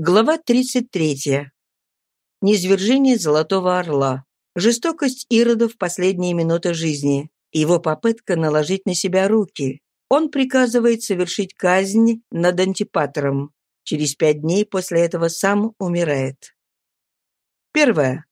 Глава 33. Низвержение Золотого Орла. Жестокость Ирода в последние минуты жизни. Его попытка наложить на себя руки. Он приказывает совершить казнь над антипатором. Через пять дней после этого сам умирает. Первое.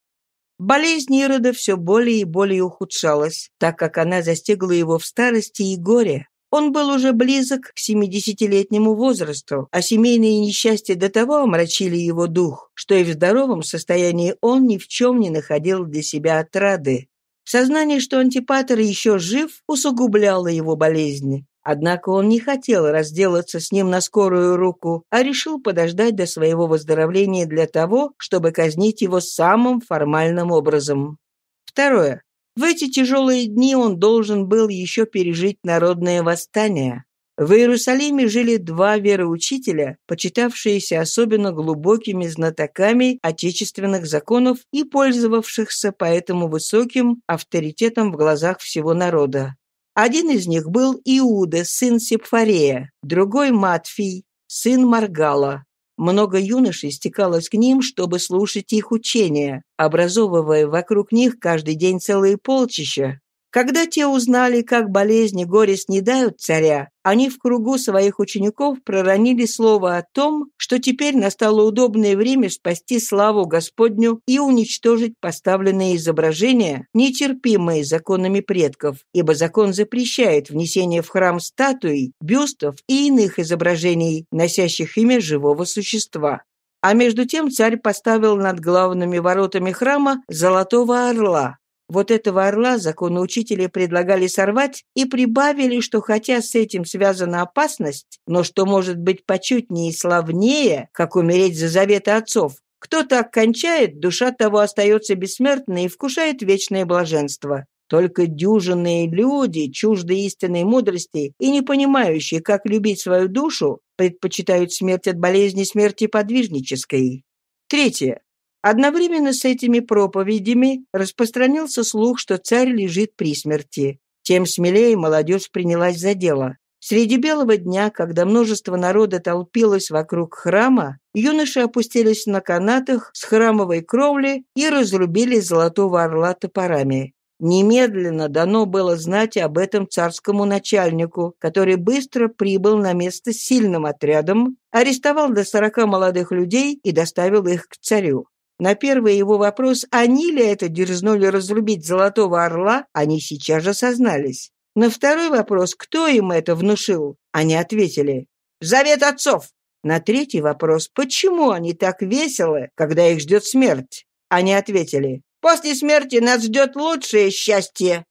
Болезнь Ирода все более и более ухудшалась, так как она застигла его в старости и горе. Он был уже близок к семидесятилетнему возрасту, а семейные несчастья до того омрачили его дух, что и в здоровом состоянии он ни в чем не находил для себя отрады. Сознание, что антипатер еще жив, усугубляло его болезнь. Однако он не хотел разделаться с ним на скорую руку, а решил подождать до своего выздоровления для того, чтобы казнить его самым формальным образом. Второе. В эти тяжелые дни он должен был еще пережить народное восстание. В Иерусалиме жили два вероучителя, почитавшиеся особенно глубокими знатоками отечественных законов и пользовавшихся поэтому высоким авторитетом в глазах всего народа. Один из них был Иуда, сын Сепфарея, другой – Матфий, сын Маргала. Много юношей стекалось к ним, чтобы слушать их учения, образовывая вокруг них каждый день целые полчища. Когда те узнали, как болезни горе снедают царя, они в кругу своих учеников проронили слово о том, что теперь настало удобное время спасти славу Господню и уничтожить поставленные изображения, нетерпимые законами предков, ибо закон запрещает внесение в храм статуй, бюстов и иных изображений, носящих имя живого существа. А между тем царь поставил над главными воротами храма золотого орла, вот этого орла законоучители предлагали сорвать и прибавили, что хотя с этим связана опасность, но что может быть почетнее и славнее, как умереть за заветы отцов. Кто так кончает, душа того остается бессмертной и вкушает вечное блаженство. Только дюжинные люди, чуждые истинной мудрости и не понимающие, как любить свою душу, предпочитают смерть от болезни смерти подвижнической. Третье. Одновременно с этими проповедями распространился слух, что царь лежит при смерти. Тем смелее молодежь принялась за дело. Среди белого дня, когда множество народа толпилось вокруг храма, юноши опустились на канатах с храмовой кровли и разрубили золотого орла топорами. Немедленно дано было знать об этом царскому начальнику, который быстро прибыл на место с сильным отрядом, арестовал до сорока молодых людей и доставил их к царю. На первый его вопрос, они ли это дерзнули разрубить золотого орла, они сейчас же сознались. На второй вопрос, кто им это внушил, они ответили «Завет отцов». На третий вопрос, почему они так веселы, когда их ждет смерть, они ответили «После смерти нас ждет лучшее счастье».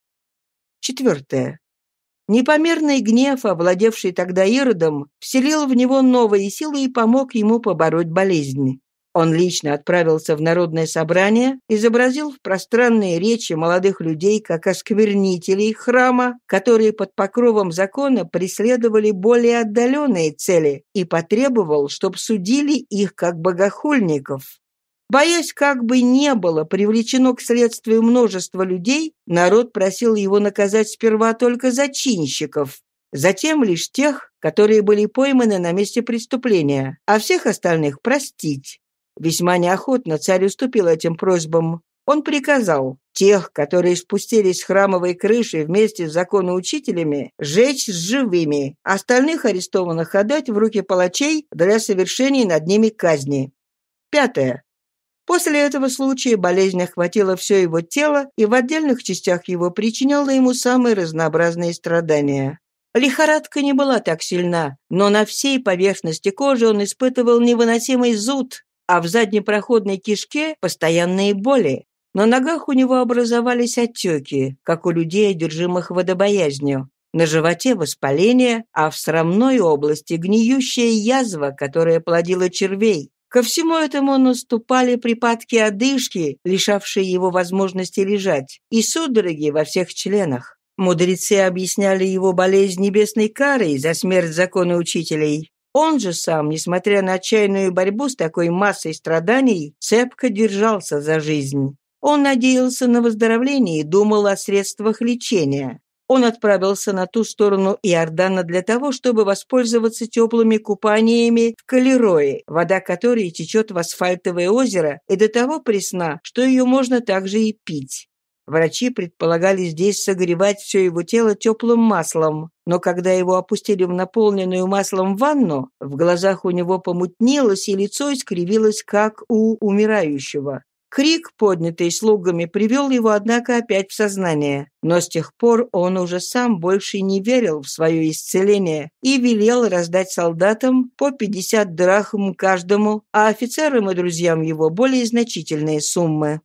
Четвертое. Непомерный гнев, овладевший тогда Иродом, вселил в него новые силы и помог ему побороть болезнь. Он лично отправился в народное собрание, изобразил в пространные речи молодых людей как осквернителей храма, которые под покровом закона преследовали более отдаленные цели, и потребовал, чтобы судили их как богохульников. Боясь, как бы не было привлечено к следствию множество людей, народ просил его наказать сперва только зачинщиков, затем лишь тех, которые были пойманы на месте преступления, а всех остальных простить. Весьма неохотно царь уступил этим просьбам. Он приказал тех, которые спустились с храмовой крыши вместе с законоучителями, жечь живыми, остальных арестованных отдать в руки палачей для совершения над ними казни. Пятое. После этого случая болезнь охватила все его тело и в отдельных частях его причиняла ему самые разнообразные страдания. Лихорадка не была так сильна, но на всей поверхности кожи он испытывал невыносимый зуд, а в заднепроходной кишке постоянные боли. На ногах у него образовались отеки, как у людей, одержимых водобоязнью. На животе воспаление, а в срамной области гниющая язва, которая плодила червей. Ко всему этому наступали припадки одышки, лишавшие его возможности лежать, и судороги во всех членах. Мудрецы объясняли его болезнь небесной карой за смерть закона учителей. Он же сам, несмотря на отчаянную борьбу с такой массой страданий, цепко держался за жизнь. Он надеялся на выздоровление и думал о средствах лечения. Он отправился на ту сторону Иордана для того, чтобы воспользоваться теплыми купаниями в Калерое, вода которой течет в асфальтовое озеро и до того пресна, что ее можно также и пить. Врачи предполагали здесь согревать все его тело теплым маслом, но когда его опустили в наполненную маслом ванну, в глазах у него помутнелось и лицо искривилось, как у умирающего. Крик, поднятый слугами, привел его, однако, опять в сознание. Но с тех пор он уже сам больше не верил в свое исцеление и велел раздать солдатам по 50 драхм каждому, а офицерам и друзьям его более значительные суммы.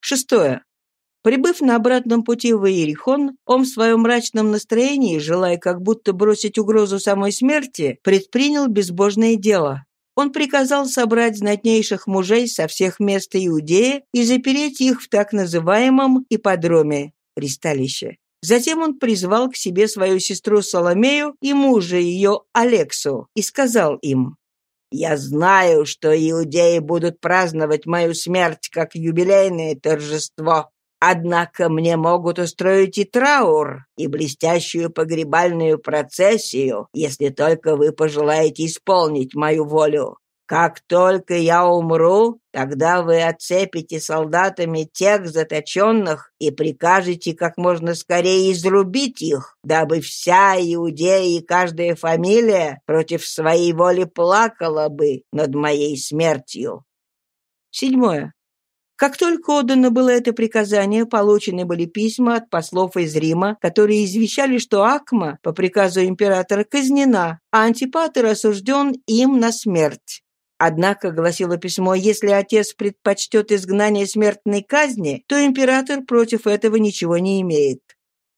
Шестое. Прибыв на обратном пути в Иерихон, он в своем мрачном настроении, желая как будто бросить угрозу самой смерти, предпринял безбожное дело. Он приказал собрать знатнейших мужей со всех мест Иудеи и запереть их в так называемом ипподроме – ристалище. Затем он призвал к себе свою сестру Соломею и мужа ее Алексу и сказал им, «Я знаю, что иудеи будут праздновать мою смерть как юбилейное торжество. Однако мне могут устроить и траур, и блестящую погребальную процессию, если только вы пожелаете исполнить мою волю. Как только я умру, тогда вы отцепите солдатами тех заточенных и прикажете как можно скорее изрубить их, дабы вся Иудея и каждая фамилия против своей воли плакала бы над моей смертью. Седьмое. Как только отдано было это приказание, получены были письма от послов из Рима, которые извещали, что Акма по приказу императора казнена, а Антипатер осужден им на смерть. Однако, гласило письмо, если отец предпочтет изгнание смертной казни, то император против этого ничего не имеет.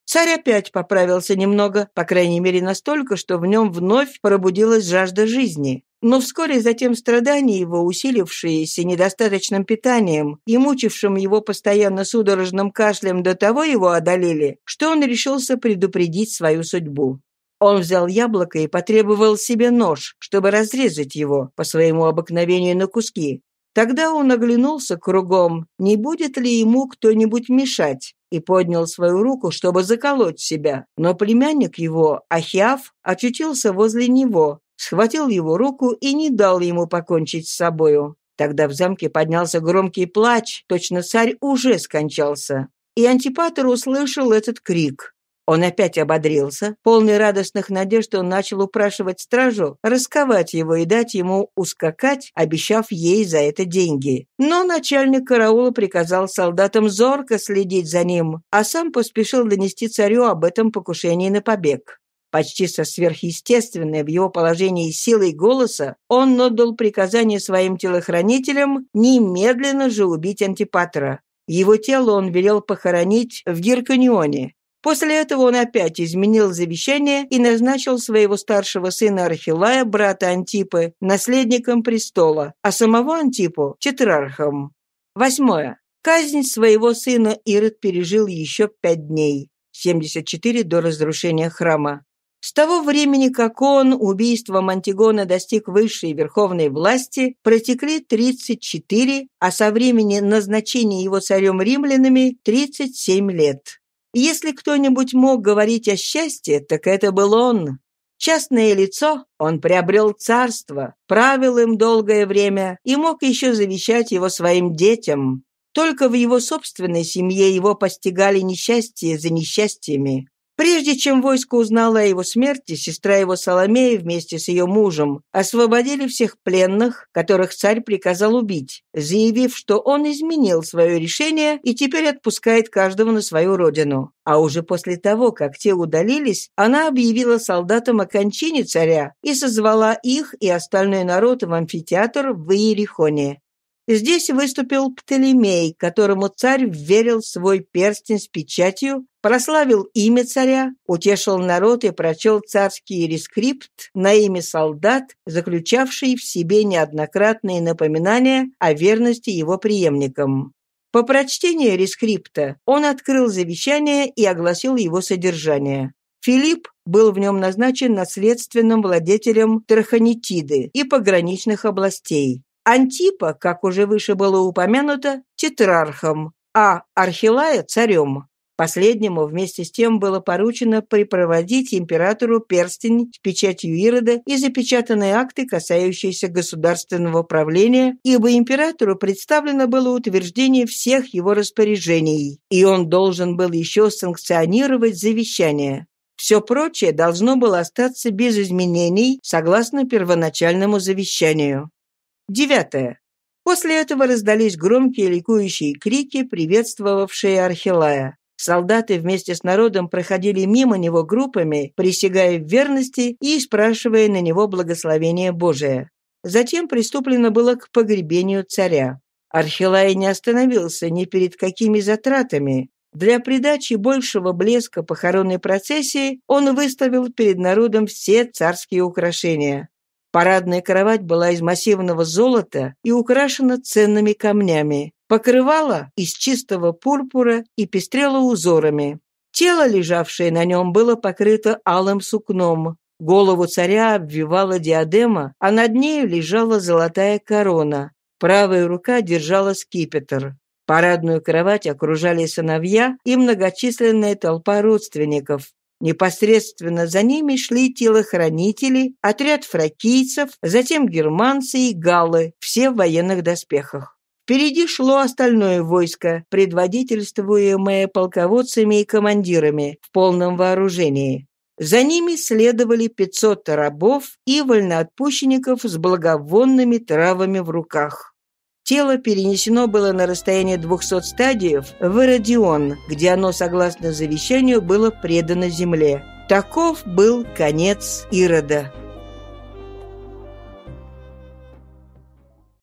Царь опять поправился немного, по крайней мере настолько, что в нем вновь пробудилась жажда жизни. Но вскоре затем страдания его, усилившиеся недостаточным питанием и мучившим его постоянно судорожным кашлем, до того его одолели, что он решился предупредить свою судьбу. Он взял яблоко и потребовал себе нож, чтобы разрезать его по своему обыкновению на куски. Тогда он оглянулся кругом, не будет ли ему кто-нибудь мешать, и поднял свою руку, чтобы заколоть себя. Но племянник его, Ахиав, очутился возле него, схватил его руку и не дал ему покончить с собою. Тогда в замке поднялся громкий плач, точно царь уже скончался. И Антипатр услышал этот крик. Он опять ободрился. Полный радостных надежд он начал упрашивать стражу расковать его и дать ему ускакать, обещав ей за это деньги. Но начальник караула приказал солдатам зорко следить за ним, а сам поспешил донести царю об этом покушении на побег. Почти со сверхъестественной в его положении силой голоса он отдал приказание своим телохранителям немедленно же убить Антипатра. Его тело он велел похоронить в Герканионе. После этого он опять изменил завещание и назначил своего старшего сына Архилая, брата Антипы, наследником престола, а самого Антипу – тетрархом. Восьмое. Казнь своего сына Ирод пережил еще пять дней, 74 до разрушения храма. С того времени, как он убийством Антигона достиг высшей верховной власти, протекли 34, а со времени назначения его царем римлянами – 37 лет. Если кто-нибудь мог говорить о счастье, так это был он. Частное лицо, он приобрел царство, правил им долгое время и мог еще завещать его своим детям. Только в его собственной семье его постигали несчастья за несчастьями. Прежде чем войско узнало о его смерти, сестра его Соломея вместе с ее мужем освободили всех пленных, которых царь приказал убить, заявив, что он изменил свое решение и теперь отпускает каждого на свою родину. А уже после того, как те удалились, она объявила солдатам о кончине царя и созвала их и остальной народ в амфитеатр в Иерихоне. Здесь выступил Птолемей, которому царь вверил свой перстень с печатью, прославил имя царя, утешил народ и прочел царский рескрипт на имя солдат, заключавший в себе неоднократные напоминания о верности его преемникам. По прочтении рескрипта он открыл завещание и огласил его содержание. Филипп был в нем назначен наследственным владетелем Траханитиды и пограничных областей. Антипа, как уже выше было упомянуто, тетрархом, а Архелая – царем. Последнему вместе с тем было поручено припроводить императору перстень с печатью Ирода и запечатанные акты, касающиеся государственного правления, ибо императору представлено было утверждение всех его распоряжений, и он должен был еще санкционировать завещание. Все прочее должно было остаться без изменений согласно первоначальному завещанию. Девятое. После этого раздались громкие ликующие крики, приветствовавшие Архилая. Солдаты вместе с народом проходили мимо него группами, присягая в верности и спрашивая на него благословение Божие. Затем приступлено было к погребению царя. Архилай не остановился ни перед какими затратами. Для придачи большего блеска похоронной процессии он выставил перед народом все царские украшения. Парадная кровать была из массивного золота и украшена ценными камнями. Покрывало из чистого пурпура и пестрело узорами. Тело, лежавшее на нем, было покрыто алым сукном. Голову царя обвивала диадема, а над нею лежала золотая корона. Правая рука держала скипетр. Парадную кровать окружали сыновья и многочисленная толпа родственников. Непосредственно за ними шли телохранители, отряд фракийцев, затем германцы и галлы, все в военных доспехах. Впереди шло остальное войско, предводительствуемое полководцами и командирами в полном вооружении. За ними следовали 500 рабов и вольноотпущенников с благовонными травами в руках. Тело перенесено было на расстояние 200 стадиев в Эродион, где оно, согласно завещанию, было предано земле. Таков был конец Ирода.